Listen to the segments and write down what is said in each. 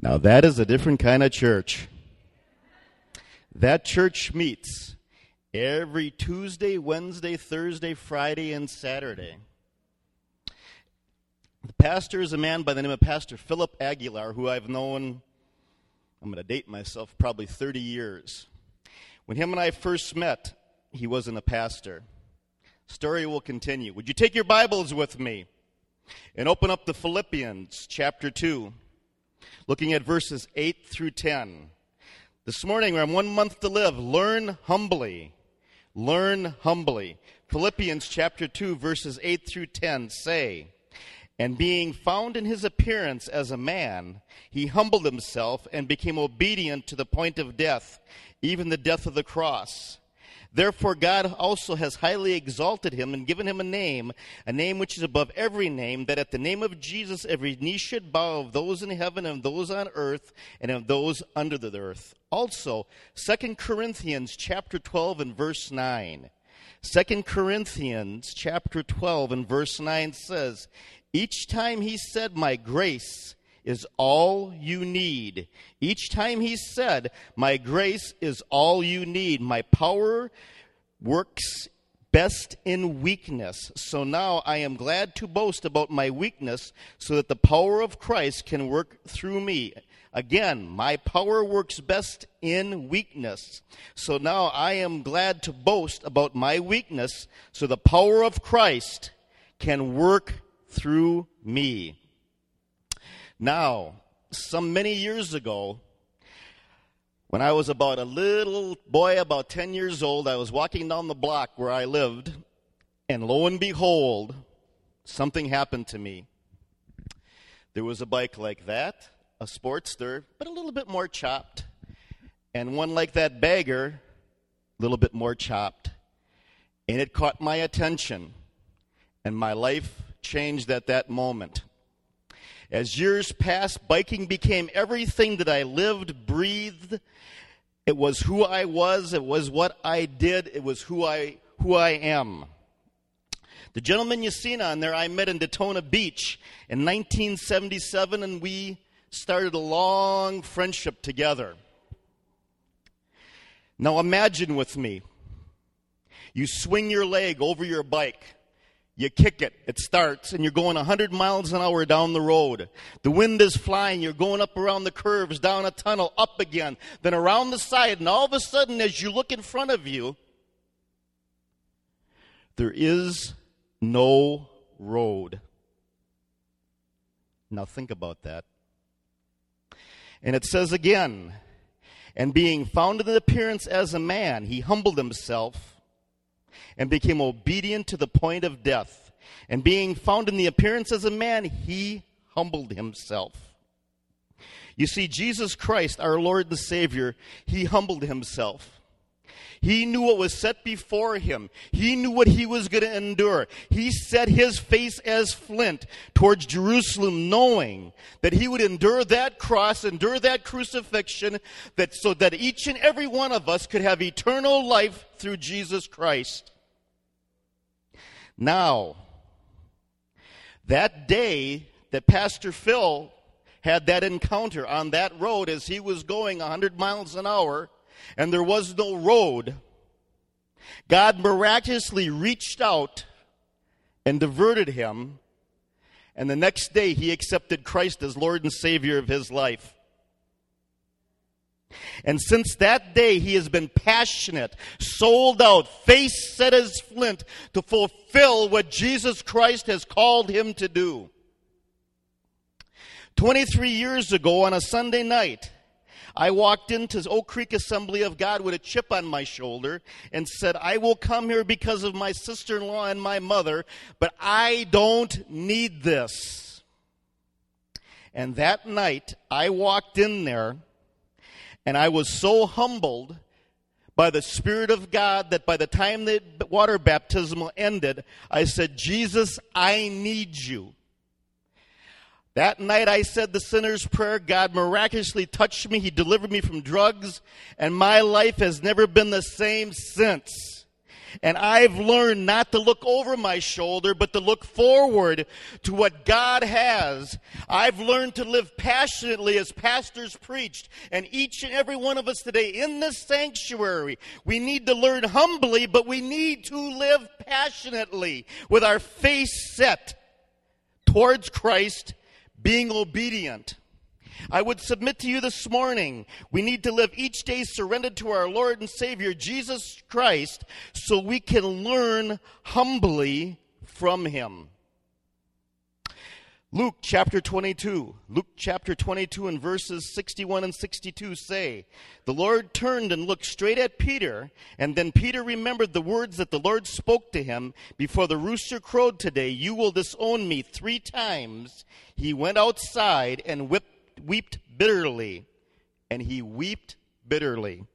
Now, that is a different kind of church. That church meets every Tuesday, Wednesday, Thursday, Friday, and Saturday. The pastor is a man by the name of Pastor Philip Aguilar, who I've known, I'm going to date myself, probably 30 years. When him and I first met, he wasn't a pastor. Story will continue. Would you take your Bibles with me and open up to Philippians chapter 2, looking at verses 8 through 10. This morning, we're on one month to live. Learn humbly. Learn humbly. Philippians chapter 2, verses 8 through 10 say, And being found in his appearance as a man, he humbled himself and became obedient to the point of death, even the death of the cross. Therefore, God also has highly exalted him and given him a name, a name which is above every name, that at the name of Jesus every knee should bow of those in heaven and those on earth and of those under the earth. Also, 2 Corinthians chapter 12 and verse 9. 2 Corinthians chapter 12 and verse 9 says, Each time he said, My grace is all you need. Each time he said, My grace is all you need. My power works best in weakness. So now I am glad to boast about my weakness so that the power of Christ can work through me. Again, my power works best in weakness. So now I am glad to boast about my weakness so the power of Christ can work through me. Now, some many years ago, when I was about a little boy, about 10 years old, I was walking down the block where I lived, and lo and behold, something happened to me. There was a bike like that, a Sportster, but a little bit more chopped, and one like that bagger, a little bit more chopped. And it caught my attention, and my life changed at that moment. As years passed, biking became everything that I lived, breathed. It was who I was, it was what I did, it was who I who I am. The gentleman you seen on there I met in Daytona Beach in 1977 and we started a long friendship together. Now imagine with me. You swing your leg over your bike you kick it, it starts, and you're going 100 miles an hour down the road. The wind is flying, you're going up around the curves, down a tunnel, up again, then around the side, and all of a sudden, as you look in front of you, there is no road. Now think about that. And it says again, and being found in appearance as a man, he humbled himself and became obedient to the point of death. And being found in the appearance as a man, he humbled himself. You see, Jesus Christ, our Lord and Savior, he humbled himself. He knew what was set before him. He knew what he was going to endure. He set his face as flint towards Jerusalem, knowing that he would endure that cross, endure that crucifixion, that so that each and every one of us could have eternal life through Jesus Christ. Now, that day that Pastor Phil had that encounter on that road as he was going 100 miles an hour and there was no road, God miraculously reached out and diverted him. And the next day, he accepted Christ as Lord and Savior of his life. And since that day, he has been passionate, sold out, face set as flint to fulfill what Jesus Christ has called him to do. 23 years ago on a Sunday night, I walked into Oak Creek Assembly of God with a chip on my shoulder and said, I will come here because of my sister in law and my mother, but I don't need this. And that night, I walked in there and I was so humbled by the Spirit of God that by the time the water baptism ended, I said, Jesus, I need you. That night I said the sinner's prayer. God miraculously touched me. He delivered me from drugs, and my life has never been the same since. And I've learned not to look over my shoulder, but to look forward to what God has. I've learned to live passionately as pastors preached. And each and every one of us today in this sanctuary, we need to learn humbly, but we need to live passionately with our face set towards Christ, being obedient. I would submit to you this morning, we need to live each day surrendered to our Lord and Savior, Jesus Christ, so we can learn humbly from Him. Luke chapter 22. Luke chapter 22 and verses 61 and 62 say, The Lord turned and looked straight at Peter, and then Peter remembered the words that the Lord spoke to him Before the rooster crowed today, you will disown me three times. He went outside and wept bitterly, and he wept bitterly.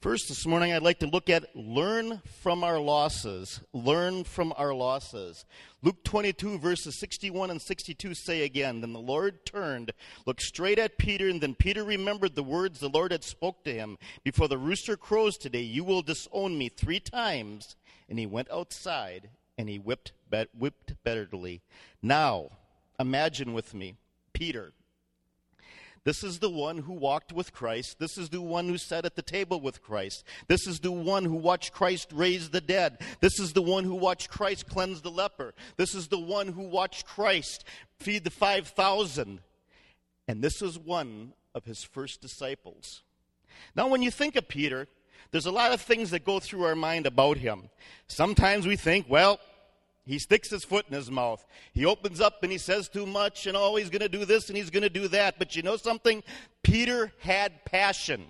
First, this morning, I'd like to look at learn from our losses. Learn from our losses. Luke 22, verses 61 and 62 say again Then the Lord turned, looked straight at Peter, and then Peter remembered the words the Lord had spoke to him. Before the rooster crows today, you will disown me three times. And he went outside and he whipped, whipped bitterly. Now, imagine with me, Peter this is the one who walked with Christ. This is the one who sat at the table with Christ. This is the one who watched Christ raise the dead. This is the one who watched Christ cleanse the leper. This is the one who watched Christ feed the 5,000. And this is one of his first disciples. Now, when you think of Peter, there's a lot of things that go through our mind about him. Sometimes we think, well, he sticks his foot in his mouth. He opens up and he says too much, and oh, he's going to do this and he's going to do that. But you know something? Peter had passion.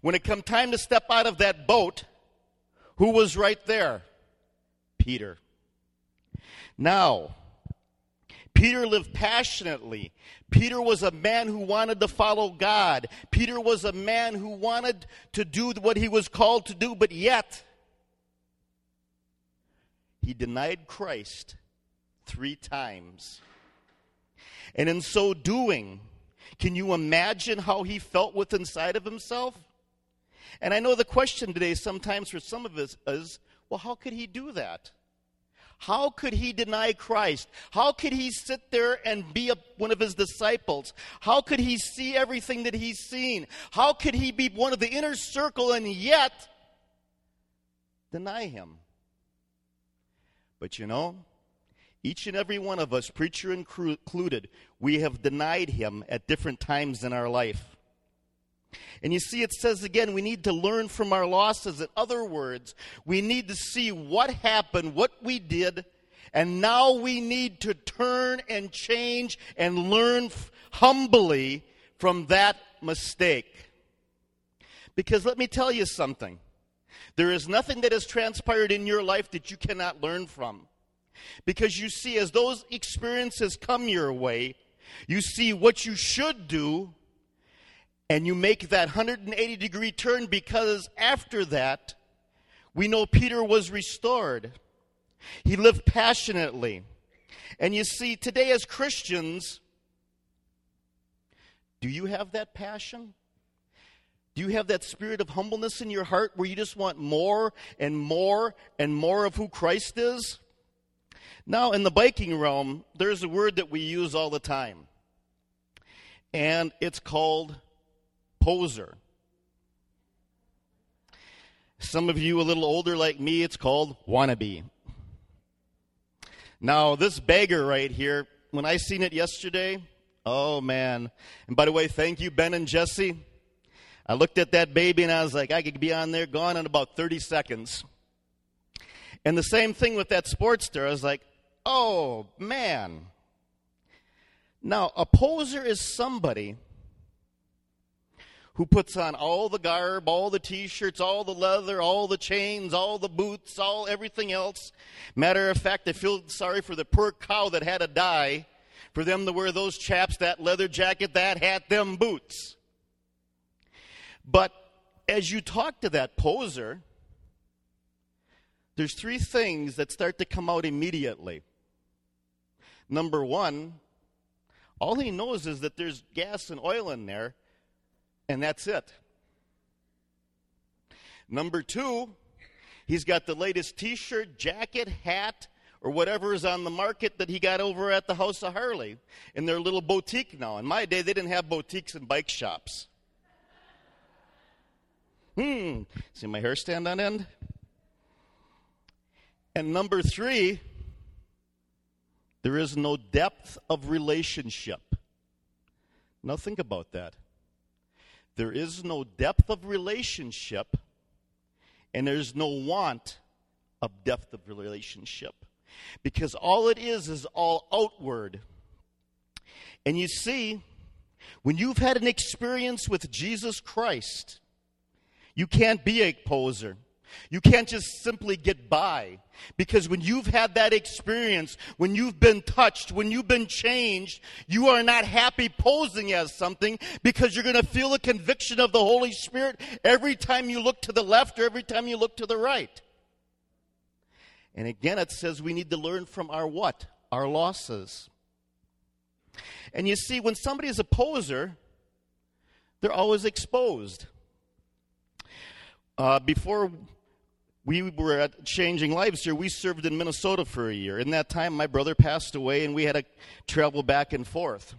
When it come time to step out of that boat, who was right there? Peter. Now, Peter lived passionately. Peter was a man who wanted to follow God. Peter was a man who wanted to do what he was called to do, but yet, he denied Christ three times. And in so doing, can you imagine how he felt with inside of himself? And I know the question today sometimes for some of us is, well, how could he do that? How could he deny Christ? How could he sit there and be a, one of his disciples? How could he see everything that he's seen? How could he be one of the inner circle and yet deny him? But you know, each and every one of us, preacher included, we have denied him at different times in our life. And you see, it says again, we need to learn from our losses. In other words, we need to see what happened, what we did, and now we need to turn and change and learn f- humbly from that mistake. Because let me tell you something. There is nothing that has transpired in your life that you cannot learn from. Because you see, as those experiences come your way, you see what you should do, and you make that 180 degree turn because after that, we know Peter was restored. He lived passionately. And you see, today as Christians, do you have that passion? Do you have that spirit of humbleness in your heart where you just want more and more and more of who Christ is? Now, in the biking realm, there's a word that we use all the time, and it's called poser. Some of you a little older like me, it's called wannabe. Now, this bagger right here, when I seen it yesterday, oh man. And by the way, thank you, Ben and Jesse. I looked at that baby and I was like, I could be on there gone in about 30 seconds. And the same thing with that Sportster. I was like, oh man. Now, a poser is somebody who puts on all the garb, all the t-shirts, all the leather, all the chains, all the boots, all everything else. Matter of fact, I feel sorry for the poor cow that had to die for them to wear those chaps, that leather jacket, that hat, them boots. But as you talk to that poser, there's three things that start to come out immediately. Number one, all he knows is that there's gas and oil in there and that's it. Number two, he's got the latest t shirt, jacket, hat, or whatever is on the market that he got over at the House of Harley in their little boutique now. In my day, they didn't have boutiques and bike shops. Hmm, see my hair stand on end? And number three, there is no depth of relationship. Now think about that. There is no depth of relationship, and there's no want of depth of relationship. Because all it is is all outward. And you see, when you've had an experience with Jesus Christ, you can't be a poser. You can't just simply get by. Because when you've had that experience, when you've been touched, when you've been changed, you are not happy posing as something because you're going to feel the conviction of the Holy Spirit every time you look to the left or every time you look to the right. And again, it says we need to learn from our what? Our losses. And you see, when somebody is a poser, they're always exposed. Uh, before we were at changing lives here. We served in Minnesota for a year. In that time, my brother passed away, and we had to travel back and forth.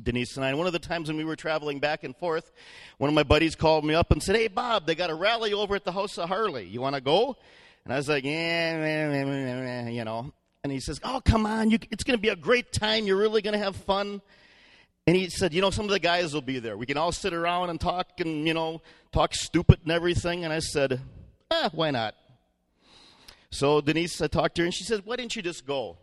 Denise and I. And one of the times when we were traveling back and forth, one of my buddies called me up and said, "Hey, Bob, they got a rally over at the House of Harley. You want to go?" And I was like, "Yeah, you know." And he says, "Oh, come on! You, it's going to be a great time. You're really going to have fun." And he said, "You know, some of the guys will be there. We can all sit around and talk and you know talk stupid and everything." And I said, eh, why not? So Denise, I talked to her and she said, why didn't you just go?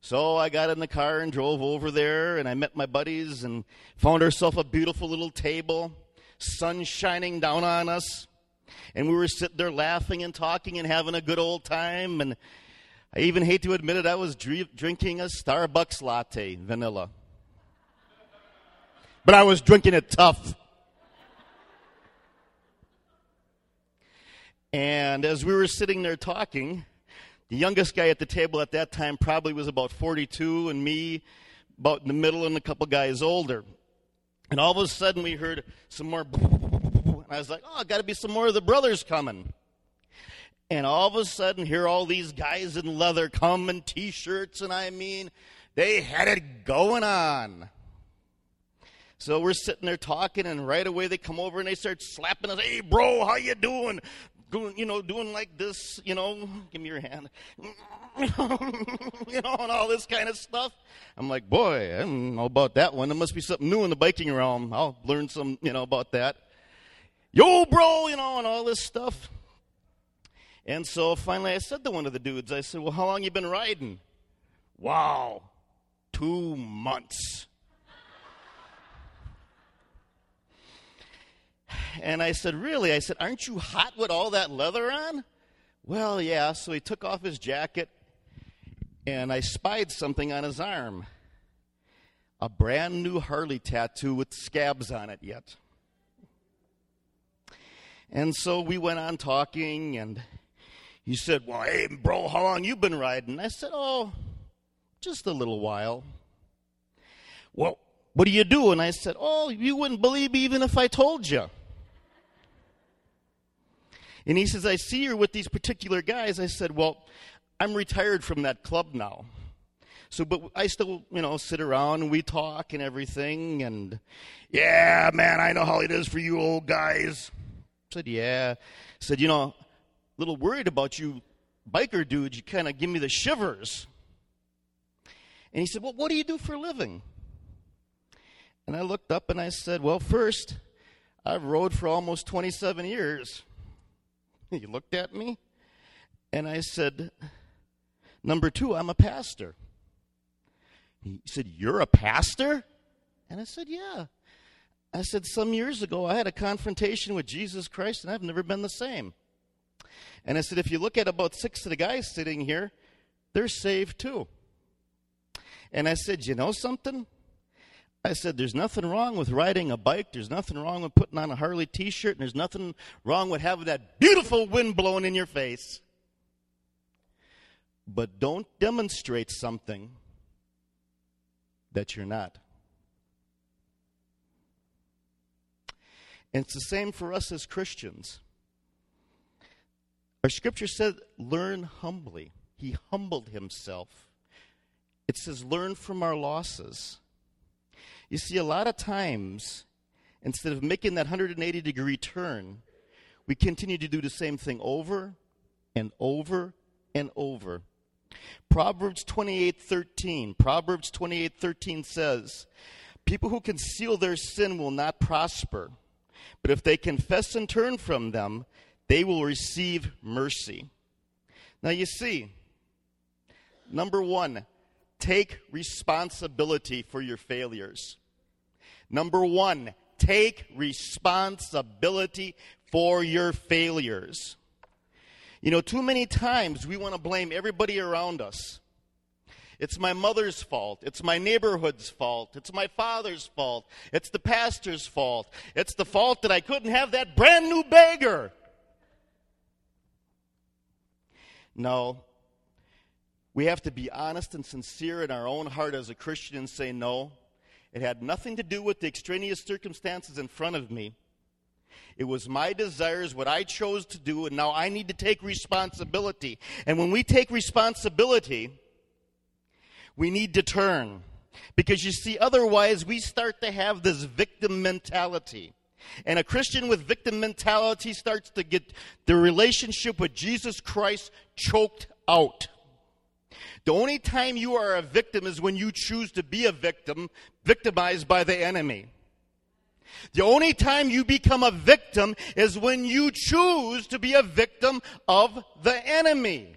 So I got in the car and drove over there and I met my buddies and found ourselves a beautiful little table, sun shining down on us. And we were sitting there laughing and talking and having a good old time. And I even hate to admit it, I was drinking a Starbucks latte, vanilla. But I was drinking it tough. And as we were sitting there talking, the youngest guy at the table at that time probably was about 42, and me about in the middle, and a couple guys older. And all of a sudden, we heard some more. And I was like, oh, got to be some more of the brothers coming. And all of a sudden, here all these guys in leather come in t shirts, and I mean, they had it going on. So we're sitting there talking, and right away they come over and they start slapping us. Hey, bro, how you doing? going, you know, doing like this, you know, give me your hand, you know, and all this kind of stuff. I'm like, boy, I don't know about that one. There must be something new in the biking realm. I'll learn some, you know, about that. Yo, bro, you know, and all this stuff. And so finally I said to one of the dudes, I said, well, how long you been riding? Wow, two months. And I said, Really? I said, Aren't you hot with all that leather on? Well, yeah. So he took off his jacket, and I spied something on his arm a brand new Harley tattoo with scabs on it yet. And so we went on talking, and he said, Well, hey, bro, how long you been riding? I said, Oh, just a little while. Well, what do you do? And I said, Oh, you wouldn't believe even if I told you. And he says, I see you're with these particular guys. I said, Well, I'm retired from that club now. So, but I still, you know, sit around and we talk and everything. And yeah, man, I know how it is for you old guys. I said, yeah. I said, you know, a little worried about you biker dudes. You kind of give me the shivers. And he said, well, what do you do for a living? And I looked up and I said, well, first, I've rode for almost 27 years. He looked at me and I said, Number two, I'm a pastor. He said, You're a pastor? And I said, Yeah. I said, Some years ago, I had a confrontation with Jesus Christ and I've never been the same. And I said, If you look at about six of the guys sitting here, they're saved too. And I said, You know something? I said, There's nothing wrong with riding a bike. There's nothing wrong with putting on a Harley t shirt. And there's nothing wrong with having that beautiful wind blowing in your face. But don't demonstrate something that you're not. And it's the same for us as Christians. Our scripture said, Learn humbly. He humbled himself. It says, Learn from our losses. You see, a lot of times, instead of making that 180 degree turn, we continue to do the same thing over and over and over. Proverbs 28:13. Proverbs 28:13 says, "People who conceal their sin will not prosper, but if they confess and turn from them, they will receive mercy." Now you see, number 1, take responsibility for your failures. Number one, take responsibility for your failures. You know, too many times we want to blame everybody around us. It's my mother's fault. It's my neighborhood's fault. It's my father's fault. It's the pastor's fault. It's the fault that I couldn't have that brand new bagger. No. We have to be honest and sincere in our own heart as a Christian and say, no, it had nothing to do with the extraneous circumstances in front of me. It was my desires, what I chose to do, and now I need to take responsibility. And when we take responsibility, we need to turn. Because you see, otherwise we start to have this victim mentality. And a Christian with victim mentality starts to get the relationship with Jesus Christ choked out. The only time you are a victim is when you choose to be a victim, victimized by the enemy. The only time you become a victim is when you choose to be a victim of the enemy.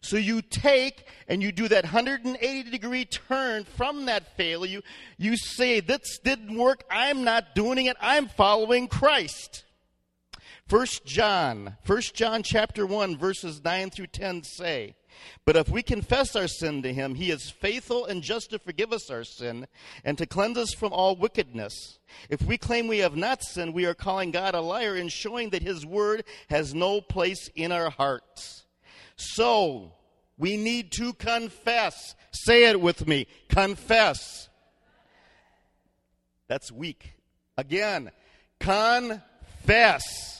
So you take and you do that 180 degree turn from that failure. You, you say, This didn't work. I'm not doing it. I'm following Christ. First John, First John chapter 1, verses 9 through 10 say, but if we confess our sin to him, he is faithful and just to forgive us our sin and to cleanse us from all wickedness. If we claim we have not sinned, we are calling God a liar and showing that his word has no place in our hearts. So, we need to confess. Say it with me. Confess. That's weak. Again, confess.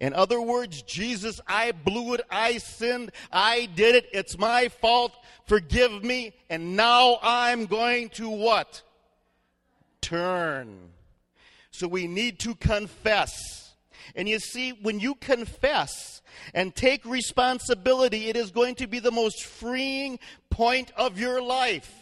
In other words, Jesus, I blew it. I sinned. I did it. It's my fault. Forgive me. And now I'm going to what? Turn. So we need to confess. And you see, when you confess and take responsibility, it is going to be the most freeing point of your life.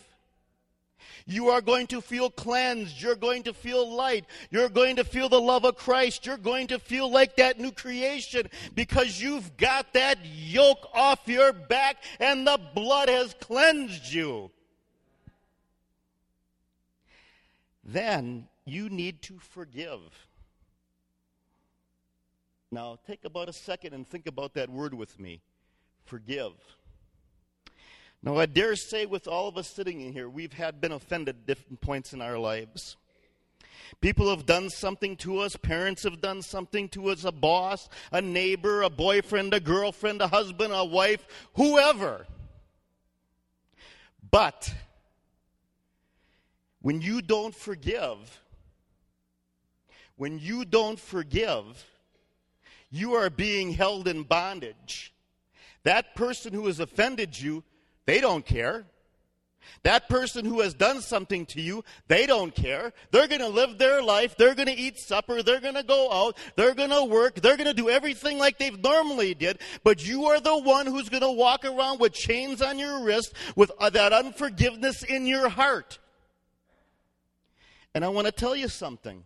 You are going to feel cleansed. You're going to feel light. You're going to feel the love of Christ. You're going to feel like that new creation because you've got that yoke off your back and the blood has cleansed you. Then you need to forgive. Now, take about a second and think about that word with me forgive. Now, I dare say, with all of us sitting in here, we've had been offended at different points in our lives. People have done something to us. Parents have done something to us. A boss, a neighbor, a boyfriend, a girlfriend, a husband, a wife, whoever. But when you don't forgive, when you don't forgive, you are being held in bondage. That person who has offended you, they don't care. That person who has done something to you, they don't care. They're going to live their life. They're going to eat supper. They're going to go out. They're going to work. They're going to do everything like they've normally did. But you are the one who's going to walk around with chains on your wrist with uh, that unforgiveness in your heart. And I want to tell you something.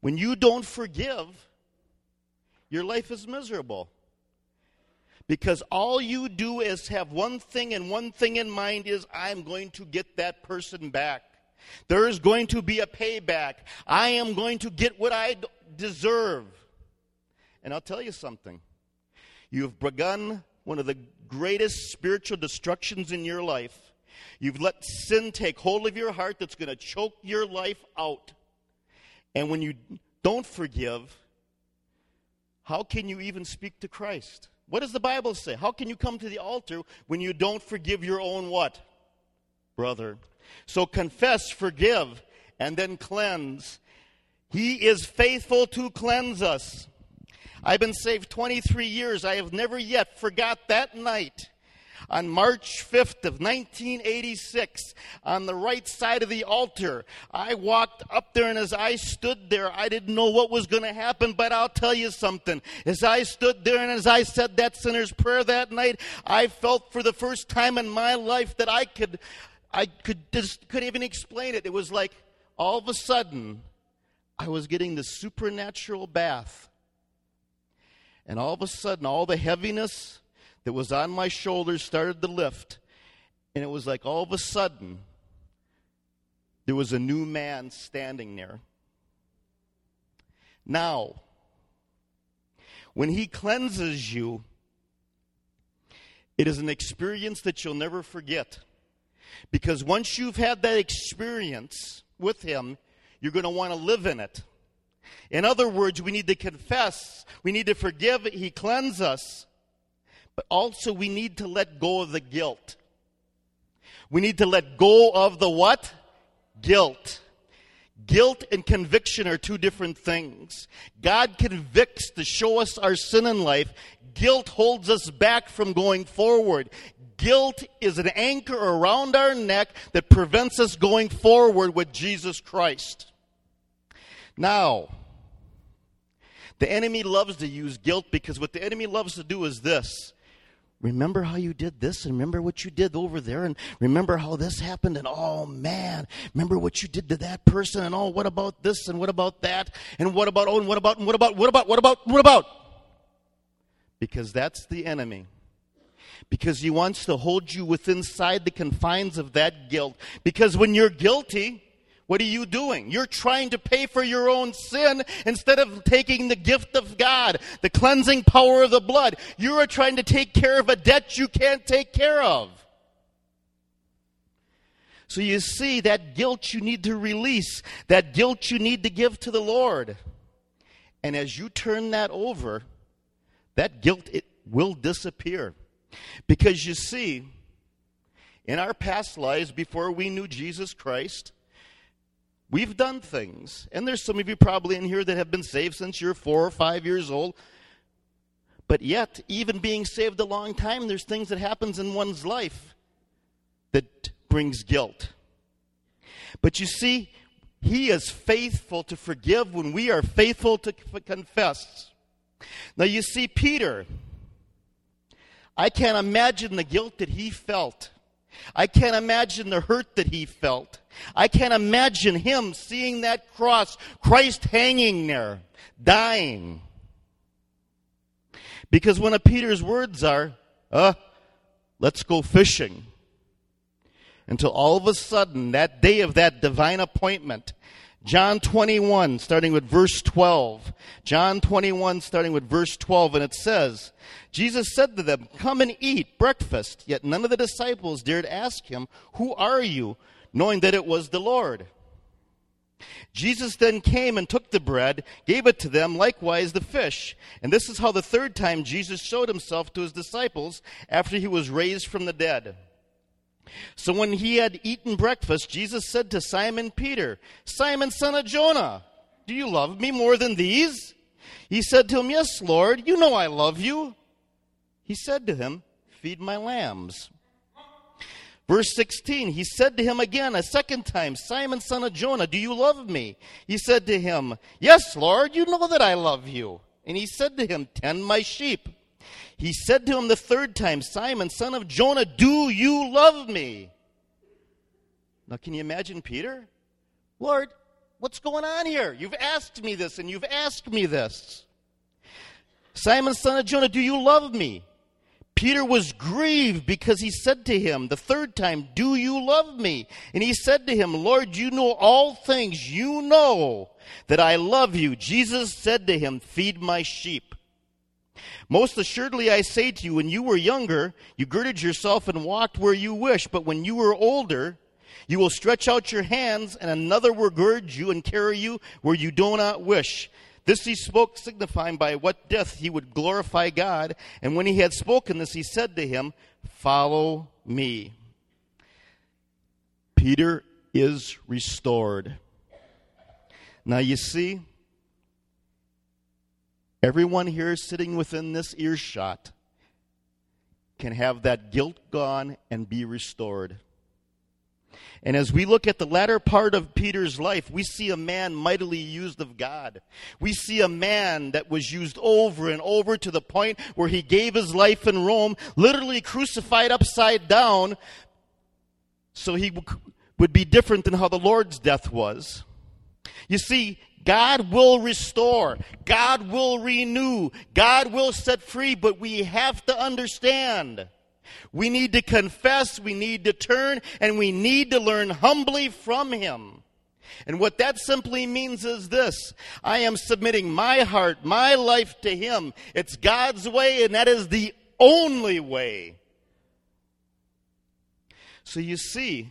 When you don't forgive, your life is miserable. Because all you do is have one thing and one thing in mind is I'm going to get that person back. There is going to be a payback. I am going to get what I deserve. And I'll tell you something. You've begun one of the greatest spiritual destructions in your life. You've let sin take hold of your heart that's going to choke your life out. And when you don't forgive, how can you even speak to Christ? What does the Bible say? How can you come to the altar when you don't forgive your own what? Brother. So confess, forgive, and then cleanse. He is faithful to cleanse us. I've been saved 23 years. I have never yet forgot that night on March 5th of 1986 on the right side of the altar. I walked up there and as I stood there, I didn't know what was going to happen, but I'll tell you something. As I stood there and as I said that sinner's prayer that night, I felt for the first time in my life that I could, I could just couldn't even explain it. It was like all of a sudden, I was getting the supernatural bath. And all of a sudden, all the heaviness, that was on my shoulders started to lift. And it was like all of a sudden, there was a new man standing there. Now, when he cleanses you, it is an experience that you'll never forget. Because once you've had that experience with him, you're going to want to live in it. In other words, we need to confess, we need to forgive, he cleanses us. But also, we need to let go of the guilt. We need to let go of the what? Guilt. Guilt and conviction are two different things. God convicts to show us our sin in life. Guilt holds us back from going forward. Guilt is an anchor around our neck that prevents us going forward with Jesus Christ. Now, the enemy loves to use guilt because what the enemy loves to do is this remember how you did this and remember what you did over there and remember how this happened and oh man remember what you did to that person and oh what about this and what about that and what about oh and what about and what about what about what about what about? Because that's the enemy. Because he wants to hold you within inside the confines of that guilt. Because when you're guilty what are you doing? You're trying to pay for your own sin instead of taking the gift of God, the cleansing power of the blood. You are trying to take care of a debt you can't take care of. So you see, that guilt you need to release, that guilt you need to give to the Lord. And as you turn that over, that guilt it will disappear. Because you see, in our past lives before we knew Jesus Christ, We've done things. And there's some of you probably in here that have been saved since you're four or five years old. But yet, even being saved a long time, there's things that happens in one's life that brings guilt. But you see, He is faithful to forgive when we are faithful to confess. Now, you see, Peter, I can't imagine the guilt that he felt. I can't imagine the hurt that he felt. I can't imagine him seeing that cross, Christ hanging there, dying. Because one of Peter's words are, uh, let's go fishing. Until all of a sudden, that day of that divine appointment, John 21, starting with verse 12. John 21, starting with verse 12, and it says, Jesus said to them, Come and eat breakfast. Yet none of the disciples dared ask him, Who are you? Knowing that it was the Lord. Jesus then came and took the bread, gave it to them, likewise the fish. And this is how the third time Jesus showed himself to his disciples after he was raised from the dead. So when he had eaten breakfast, Jesus said to Simon Peter, Simon, son of Jonah, do you love me more than these? He said to him, Yes, Lord, you know I love you. He said to him, Feed my lambs. Verse 16, he said to him again a second time, Simon, son of Jonah, do you love me? He said to him, Yes, Lord, you know that I love you. And he said to him, Tend my sheep. He said to him the third time, Simon, son of Jonah, do you love me? Now, can you imagine Peter? Lord, what's going on here? You've asked me this and you've asked me this. Simon, son of Jonah, do you love me? Peter was grieved because he said to him the third time, Do you love me? And he said to him, Lord, you know all things. You know that I love you. Jesus said to him, Feed my sheep. Most assuredly I say to you, when you were younger, you girded yourself and walked where you wished, but when you were older, you will stretch out your hands, and another will gird you and carry you where you do not wish. This he spoke, signifying by what death he would glorify God. And when he had spoken this, he said to him, Follow me. Peter is restored. Now you see, everyone here sitting within this earshot can have that guilt gone and be restored. And as we look at the latter part of Peter's life, we see a man mightily used of God. We see a man that was used over and over to the point where he gave his life in Rome, literally crucified upside down, so he would be different than how the Lord's death was. You see, God will restore. God will renew. God will set free, but we have to understand we need to confess, we need to turn, and we need to learn humbly from Him. And what that simply means is this I am submitting my heart, my life to Him. It's God's way, and that is the only way. So you see,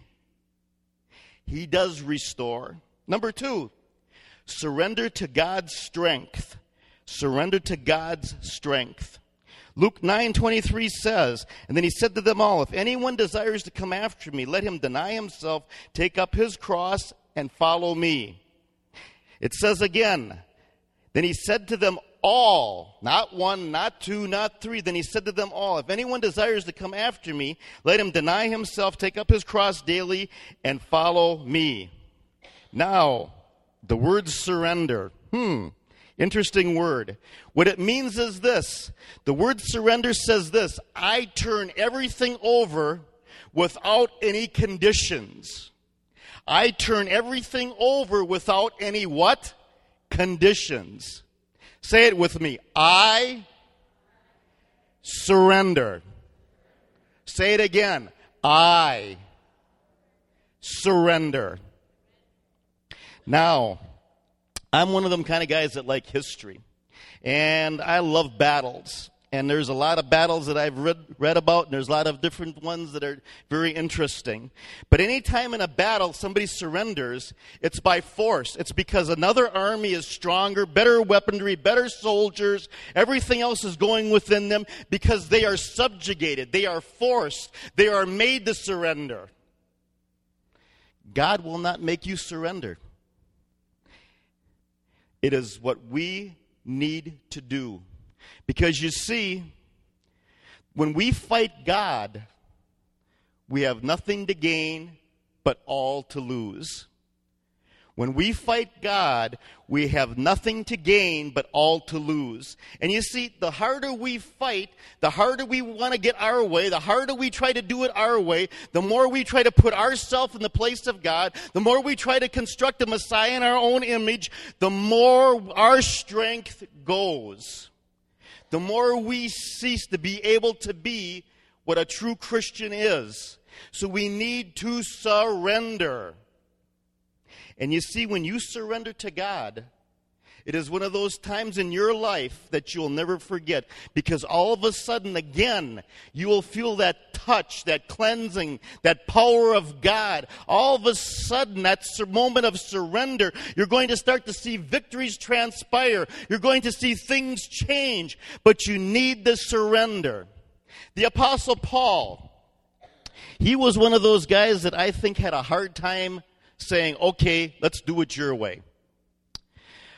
He does restore. Number two, surrender to God's strength. Surrender to God's strength. Luke 9:23 says, and then he said to them all, if anyone desires to come after me, let him deny himself, take up his cross and follow me. It says again, then he said to them all, not one, not two, not three. Then he said to them all, If anyone desires to come after me, let him deny himself, take up his cross daily, and follow me. Now, the word surrender. Hmm. Interesting word. What it means is this the word surrender says this I turn everything over without any conditions. I turn everything over without any what? Conditions. Say it with me. I surrender. Say it again. I surrender. Now, I'm one of them kind of guys that like history. And I love battles. And there's a lot of battles that I've read, read about, and there's a lot of different ones that are very interesting. But anytime in a battle somebody surrenders, it's by force. It's because another army is stronger, better weaponry, better soldiers, everything else is going within them because they are subjugated, they are forced, they are made to surrender. God will not make you surrender. It is what we need to do. Because you see, when we fight God, we have nothing to gain but all to lose. When we fight God, we have nothing to gain but all to lose. And you see, the harder we fight, the harder we want to get our way, the harder we try to do it our way, the more we try to put ourselves in the place of God, the more we try to construct a Messiah in our own image, the more our strength goes. The more we cease to be able to be what a true Christian is. So we need to surrender. And you see, when you surrender to God, it is one of those times in your life that you'll never forget because all of a sudden, again, you will feel that touch, that cleansing, that power of God. All of a sudden, that moment of surrender, you're going to start to see victories transpire. You're going to see things change, but you need the surrender. The Apostle Paul, he was one of those guys that I think had a hard time saying, okay, let's do it your way.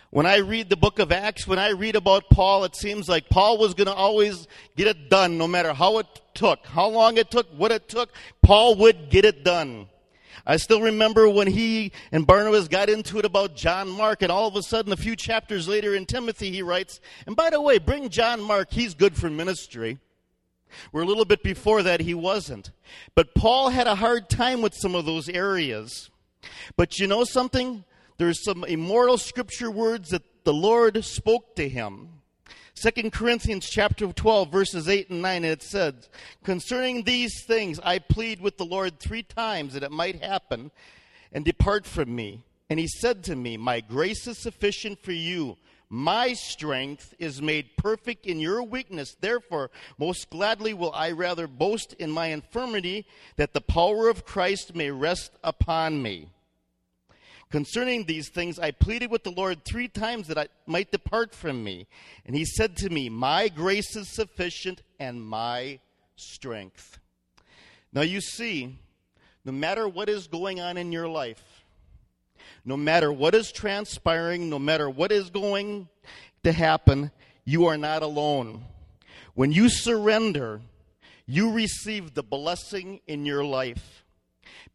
When I read the book of Acts, when I read about Paul, it seems like Paul was going to always get it done no matter how it took, how long it took, what it took. Paul would get it done. I still remember when he and Barnabas got into it about John Mark, and all of a sudden, a few chapters later in Timothy, he writes, and by the way, bring John Mark, he's good for ministry. We're a little bit before that, he wasn't. But Paul had a hard time with some of those areas. But you know something? There's some immortal scripture words that the Lord spoke to him. 2 Corinthians chapter 12 verses 8 and 9 and it says, Concerning these things I plead with the Lord three times that it might happen and depart from me. And he said to me, My grace is sufficient for you. My strength is made perfect in your weakness. Therefore, most gladly will I rather boast in my infirmity that the power of Christ may rest upon me. Concerning these things, I pleaded with the Lord three times that I might depart from me. And he said to me, My grace is sufficient and my strength. Now you see, no matter what is going on in your life, no matter what is transpiring, no matter what is going to happen, you are not alone. When you surrender, you receive the blessing in your life.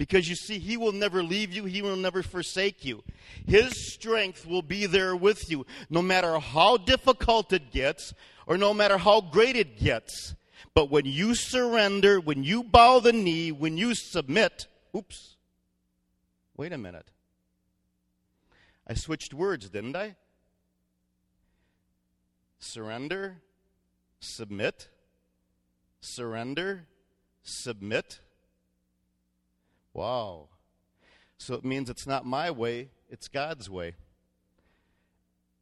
Because you see, He will never leave you, He will never forsake you. His strength will be there with you, no matter how difficult it gets or no matter how great it gets. But when you surrender, when you bow the knee, when you submit, oops, wait a minute. I switched words, didn't I? Surrender, submit, surrender, submit. Wow. So it means it's not my way, it's God's way.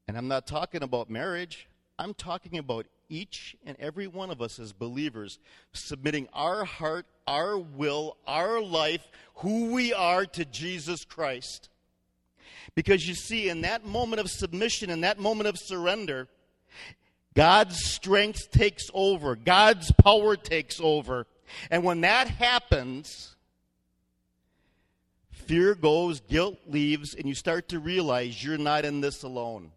And I'm not talking about marriage, I'm talking about each and every one of us as believers submitting our heart, our will, our life, who we are to Jesus Christ. Because you see, in that moment of submission, in that moment of surrender, God's strength takes over, God's power takes over. And when that happens, fear goes, guilt leaves, and you start to realize you're not in this alone.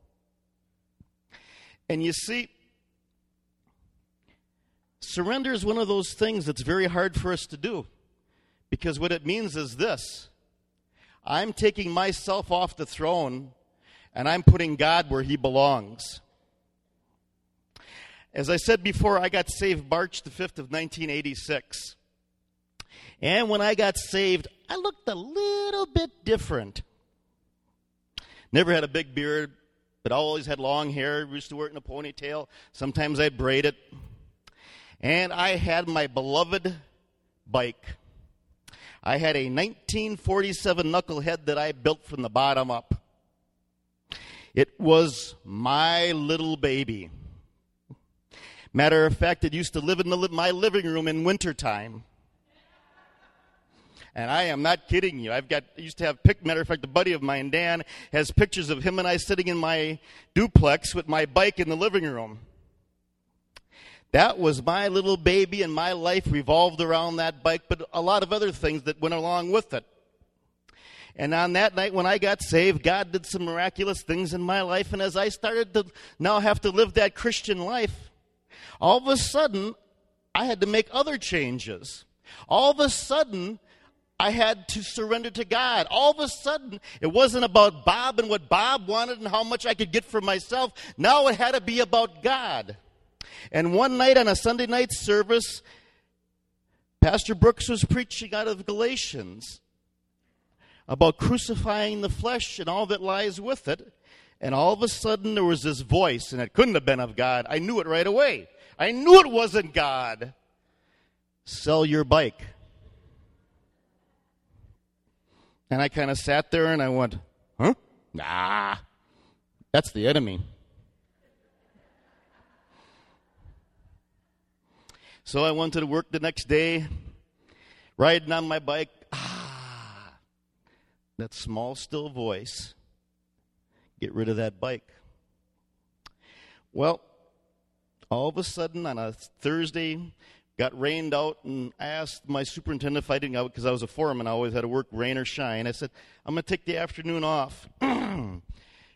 And you see, surrender is one of those things that's very hard for us to do. Because what it means is this I'm taking myself off the throne and I'm putting God where he belongs. As I said before, I got saved March the 5th of 1986. And when I got saved, I looked a little bit different. Never had a big beard, but always had long hair. Used to wear it in a ponytail. Sometimes I'd braid it. And I had my beloved bike. I had a 1947 knucklehead that I built from the bottom up. It was my little baby. Matter of fact, it used to live in the, my living room in wintertime. And I am not kidding you. I've got, used to have, pic, matter of fact, a buddy of mine, Dan, has pictures of him and I sitting in my duplex with my bike in the living room. That was my little baby, and my life revolved around that bike, but a lot of other things that went along with it. And on that night when I got saved, God did some miraculous things in my life. And as I started to now have to live that Christian life, all of a sudden, I had to make other changes. All of a sudden, I had to surrender to God. All of a sudden, it wasn't about Bob and what Bob wanted and how much I could get for myself. Now it had to be about God. And one night on a Sunday night service, Pastor Brooks was preaching out of Galatians about crucifying the flesh and all that lies with it. And all of a sudden, there was this voice, and it couldn't have been of God. I knew it right away. I knew it wasn't God. Sell your bike. And I kind of sat there and I went, huh? Nah, that's the enemy. So I went to work the next day, riding on my bike. Ah, that small, still voice. Get rid of that bike. Well, all of a sudden on a Thursday, got rained out, and asked my superintendent if I didn't because I was a foreman. I always had to work rain or shine. I said, I'm going to take the afternoon off. and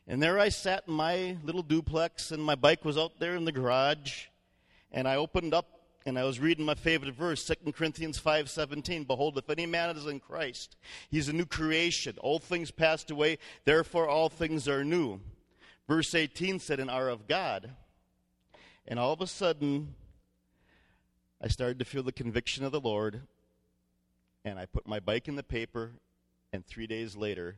there I sat in my little duplex, and my bike was out there in the garage. And I opened up and I was reading my favorite verse, 2 Corinthians 5:17. Behold, if any man is in Christ, he's a new creation. Old things passed away, therefore all things are new. Verse 18 said, and are of God. And all of a sudden, I started to feel the conviction of the Lord, and I put my bike in the paper, and three days later,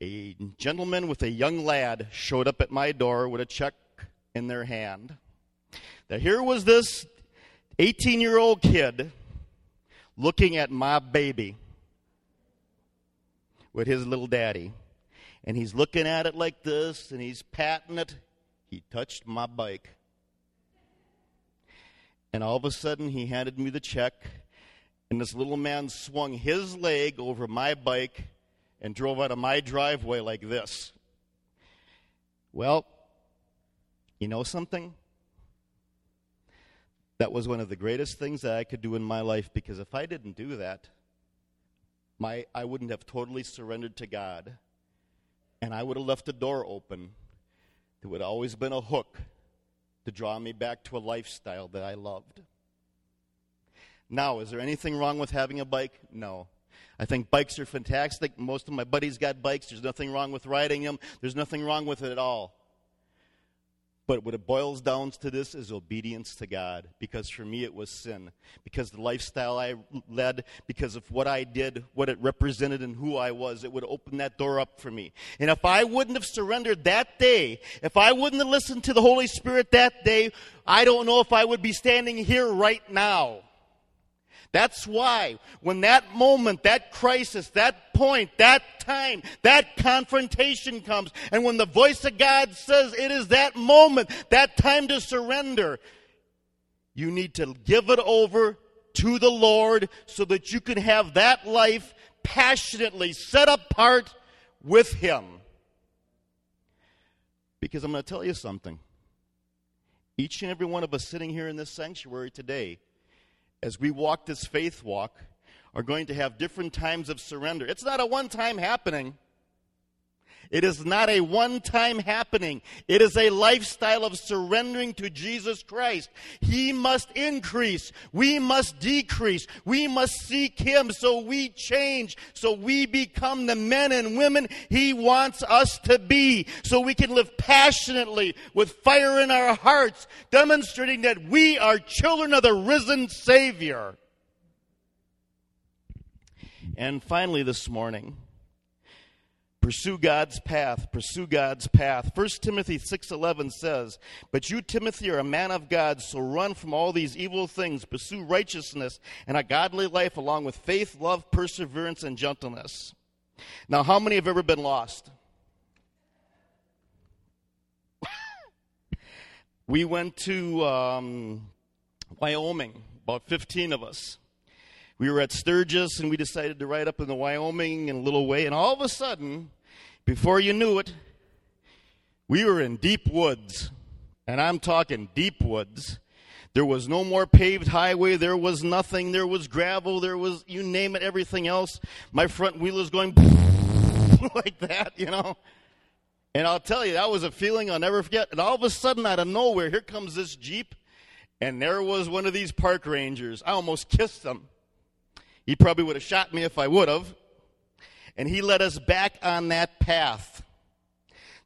a gentleman with a young lad showed up at my door with a check in their hand. Now, here was this 18 year old kid looking at my baby with his little daddy. And he's looking at it like this and he's patting it. He touched my bike. And all of a sudden, he handed me the check. And this little man swung his leg over my bike and drove out of my driveway like this. Well, you know something? That was one of the greatest things that I could do in my life because if I didn't do that, my, I wouldn't have totally surrendered to God. And I would have left the door open. There would have always been a hook to draw me back to a lifestyle that I loved. Now, is there anything wrong with having a bike? No. I think bikes are fantastic. Most of my buddies got bikes. There's nothing wrong with riding them. There's nothing wrong with it at all. But what it boils down to this is obedience to God. Because for me, it was sin. Because the lifestyle I led, because of what I did, what it represented, and who I was, it would open that door up for me. And if I wouldn't have surrendered that day, if I wouldn't have listened to the Holy Spirit that day, I don't know if I would be standing here right now. That's why when that moment, that crisis, that point, that time, that confrontation comes, and when the voice of God says it is that moment, that time to surrender, you need to give it over to the Lord so that you can have that life passionately set apart with Him. Because I'm going to tell you something. Each and every one of us sitting here in this sanctuary today as we walk this faith walk, are going to have different times of surrender. It's not a one time happening. It is not a one time happening. It is a lifestyle of surrendering to Jesus Christ. He must increase. We must decrease. We must seek Him so we change, so we become the men and women He wants us to be, so we can live passionately with fire in our hearts, demonstrating that we are children of the risen Savior. And finally, this morning, Pursue God's path. Pursue God's path. 1 Timothy 6:11 says, "But you Timothy are a man of God, so run from all these evil things, pursue righteousness and a godly life along with faith, love, perseverance and gentleness." Now, how many have ever been lost? we went to um, Wyoming, about 15 of us we were at Sturgis and we decided to ride up in the Wyoming in a little way. And all of a sudden, before you knew it, we were in deep woods. And I'm talking deep woods. There was no more paved highway. There was nothing. There was gravel. There was, you name it, everything else. My front wheel is going like that, you know. And I'll tell you, that was a feeling I'll never forget. And all of a sudden, out of nowhere, here comes this Jeep. And there was one of these park rangers. I almost kissed him. He probably would have shot me if I would have. And he led us back on that path.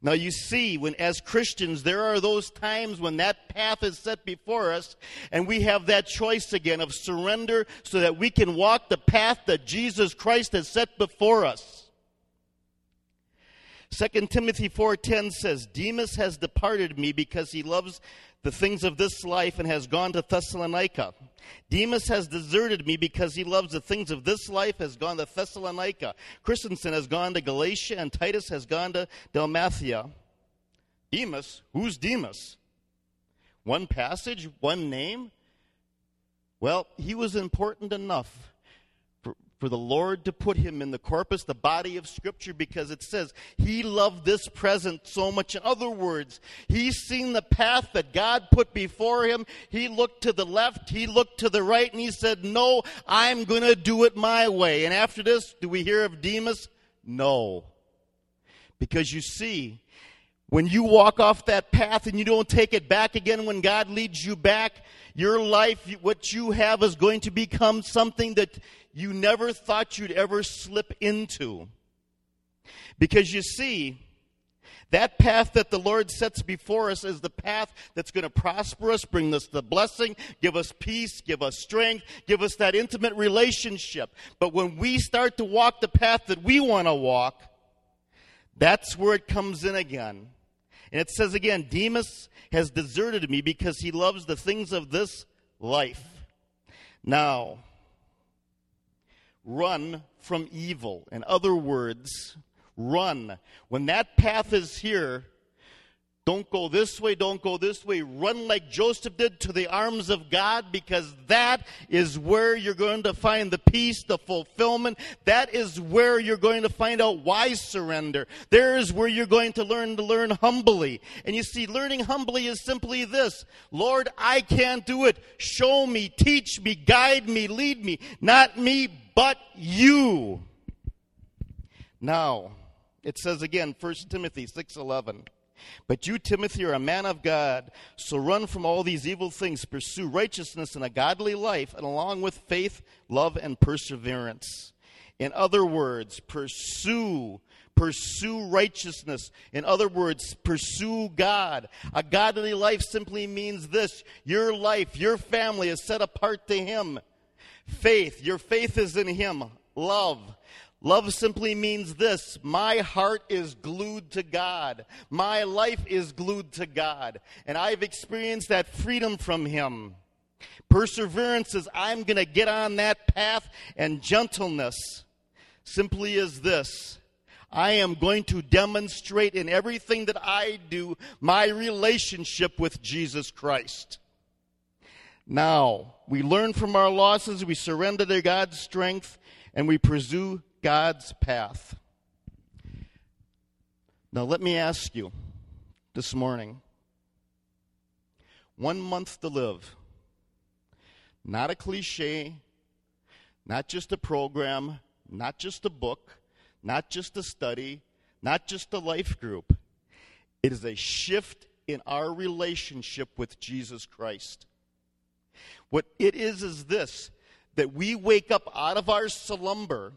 Now you see, when as Christians, there are those times when that path is set before us and we have that choice again of surrender so that we can walk the path that Jesus Christ has set before us. 2 Timothy 4:10 says, "Demas has departed me because he loves the things of this life and has gone to Thessalonica. Demas has deserted me because he loves the things of this life, has gone to Thessalonica. Crescens has gone to Galatia, and Titus has gone to Dalmatia. Demas? Who's Demas? One passage, one name? Well, he was important enough for the Lord to put him in the corpus, the body of Scripture, because it says he loved this present so much. In other words, he's seen the path that God put before him. He looked to the left, he looked to the right, and he said, No, I'm going to do it my way. And after this, do we hear of Demas? No. Because you see, when you walk off that path and you don't take it back again when God leads you back, your life, what you have is going to become something that you never thought you'd ever slip into. Because you see, that path that the Lord sets before us is the path that's going to prosper us, bring us the blessing, give us peace, give us strength, give us that intimate relationship. But when we start to walk the path that we want to walk, that's where it comes in again. And it says again, Demas has deserted me because he loves the things of this life. Now, run from evil. In other words, run. When that path is here, don't go this way, don't go this way. Run like Joseph did to the arms of God because that is where you're going to find the peace, the fulfillment. That is where you're going to find out why surrender. There is where you're going to learn to learn humbly. And you see, learning humbly is simply this. Lord, I can't do it. Show me, teach me, guide me, lead me. Not me, but you. Now, it says again, 1 Timothy 6:11. But you, Timothy, are a man of God, so run from all these evil things, pursue righteousness and a godly life, and along with faith, love, and perseverance. In other words, pursue pursue righteousness. In other words, pursue God. A godly life simply means this your life, your family is set apart to Him. Faith, your faith is in Him. Love, Love simply means this my heart is glued to God. My life is glued to God. And I've experienced that freedom from Him. Perseverance is I'm going to get on that path, and gentleness simply is this I am going to demonstrate in everything that I do my relationship with Jesus Christ. Now, we learn from our losses, we surrender to God's strength, and we pursue God's path. Now, let me ask you this morning one month to live. Not a cliche, not just a program, not just a book, not just a study, not just a life group. It is a shift in our relationship with Jesus Christ. What it is is this that we wake up out of our slumber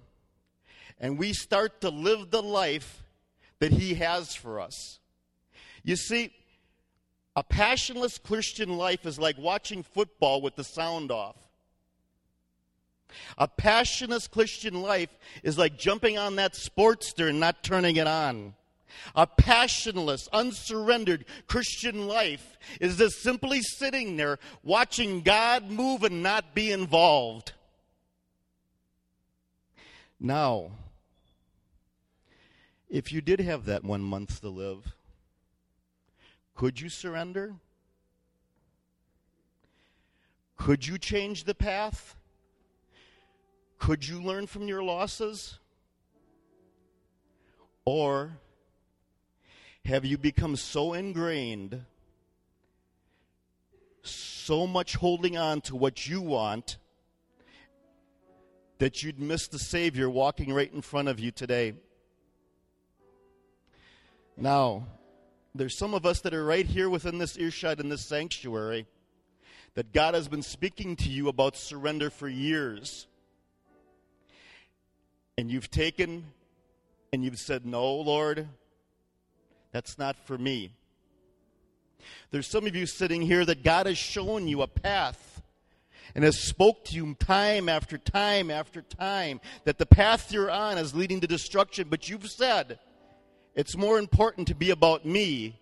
and we start to live the life that He has for us. You see, a passionless Christian life is like watching football with the sound off. A passionless Christian life is like jumping on that Sportster and not turning it on. A passionless, unsurrendered Christian life is just simply sitting there watching God move and not be involved. Now, if you did have that one month to live, could you surrender? Could you change the path? Could you learn from your losses? Or have you become so ingrained, so much holding on to what you want, that you'd miss the Savior walking right in front of you today? Now, there's some of us that are right here within this earshot in this sanctuary that God has been speaking to you about surrender for years. and you've taken and you've said, No, Lord, that's not for me. There's some of you sitting here that God has shown you a path and has spoke to you time after time after time that the path you're on is leading to destruction, but you've said it's more important to be about me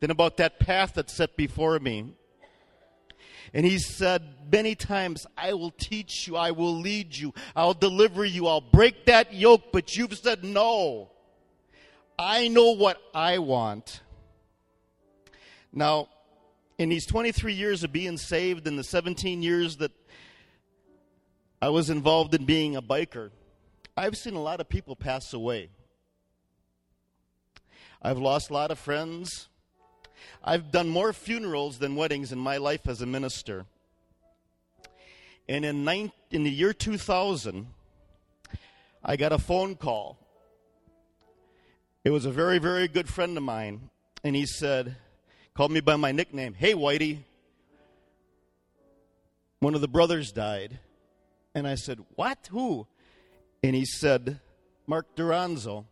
than about that path that's set before me. And he said many times, I will teach you, I will lead you, I'll deliver you, I'll break that yoke, but you've said no. I know what I want. Now, in these 23 years of being saved and the 17 years that I was involved in being a biker, I've seen a lot of people pass away. I've lost a lot of friends. I've done more funerals than weddings in my life as a minister. And in, nine, in the year 2000, I got a phone call. It was a very, very good friend of mine. And he said, called me by my nickname, Hey, Whitey. One of the brothers died. And I said, What? Who? And he said, Mark Duranzo.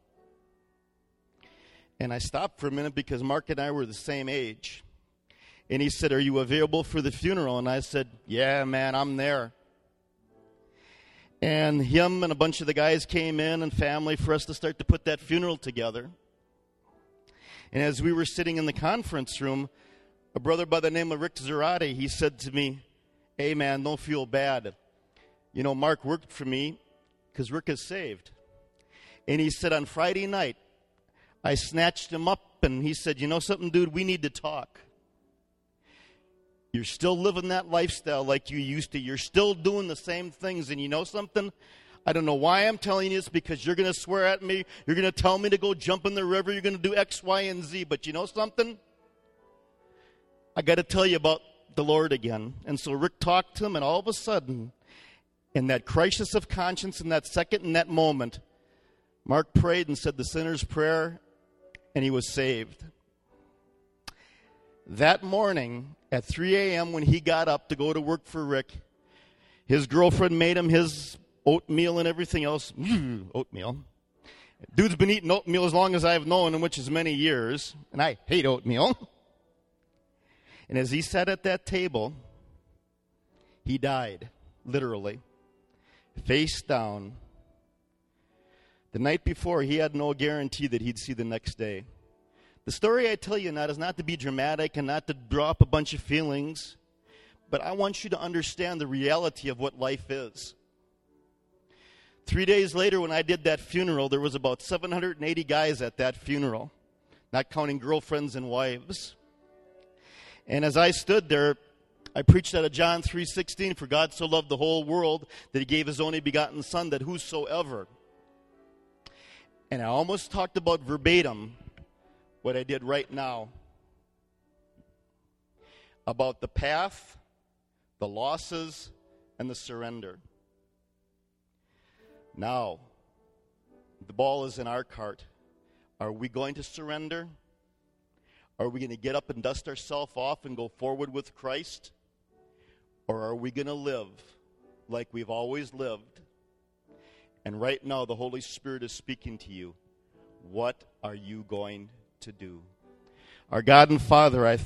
And I stopped for a minute because Mark and I were the same age. And he said, Are you available for the funeral? And I said, Yeah, man, I'm there. And him and a bunch of the guys came in and family for us to start to put that funeral together. And as we were sitting in the conference room, a brother by the name of Rick Zarate, he said to me, Hey, man, don't feel bad. You know, Mark worked for me because Rick is saved. And he said, On Friday night, I snatched him up and he said, You know something, dude, we need to talk. You're still living that lifestyle like you used to. You're still doing the same things. And you know something? I don't know why I'm telling you this because you're going to swear at me. You're going to tell me to go jump in the river. You're going to do X, Y, and Z. But you know something? I got to tell you about the Lord again. And so Rick talked to him, and all of a sudden, in that crisis of conscience, in that second, in that moment, Mark prayed and said the sinner's prayer, and he was saved. That morning at 3 a.m., when he got up to go to work for Rick, his girlfriend made him his oatmeal and everything else. oatmeal. Dude's been eating oatmeal as long as I've known him, which is many years, and I hate oatmeal. And as he sat at that table, he died, literally, face down. The night before, he had no guarantee that he'd see the next day. The story I tell you now is not to be dramatic and not to drop a bunch of feelings, but I want you to understand the reality of what life is. Three days later, when I did that funeral, there was about 780 guys at that funeral, not counting girlfriends and wives. And as I stood there, I preached out of John 3:16, "For God so loved the whole world that He gave His only begotten Son, that whosoever." And I almost talked about verbatim what I did right now about the path, the losses, and the surrender. Now, the ball is in our cart. Are we going to surrender? Are we going to get up and dust ourselves off and go forward with Christ? Or are we going to live like we've always lived? And right now, the Holy Spirit is speaking to you. What are you going to do? Our God and Father, I